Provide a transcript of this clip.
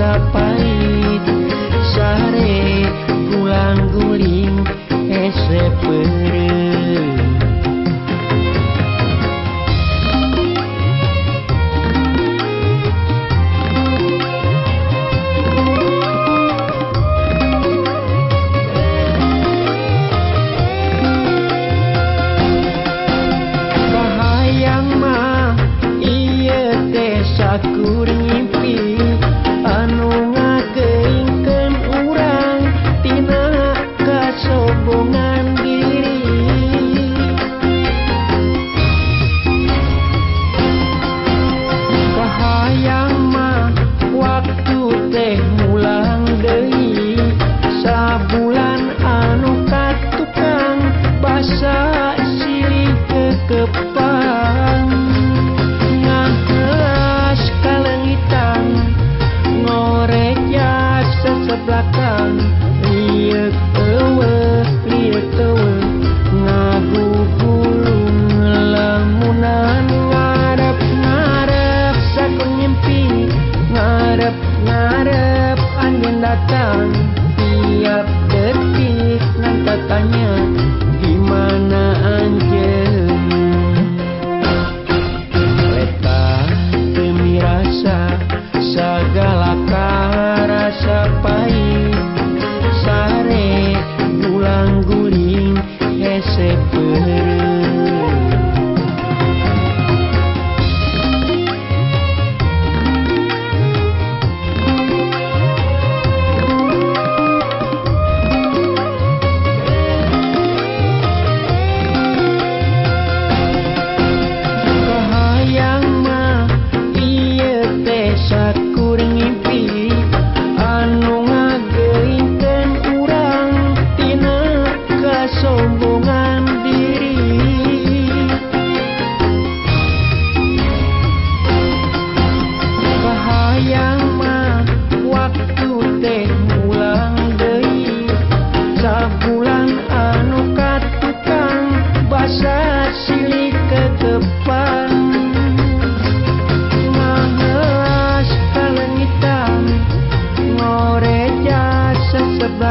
sapait sare pulang guling ese peureuh Kurang day. Tiap detik nanti tanya.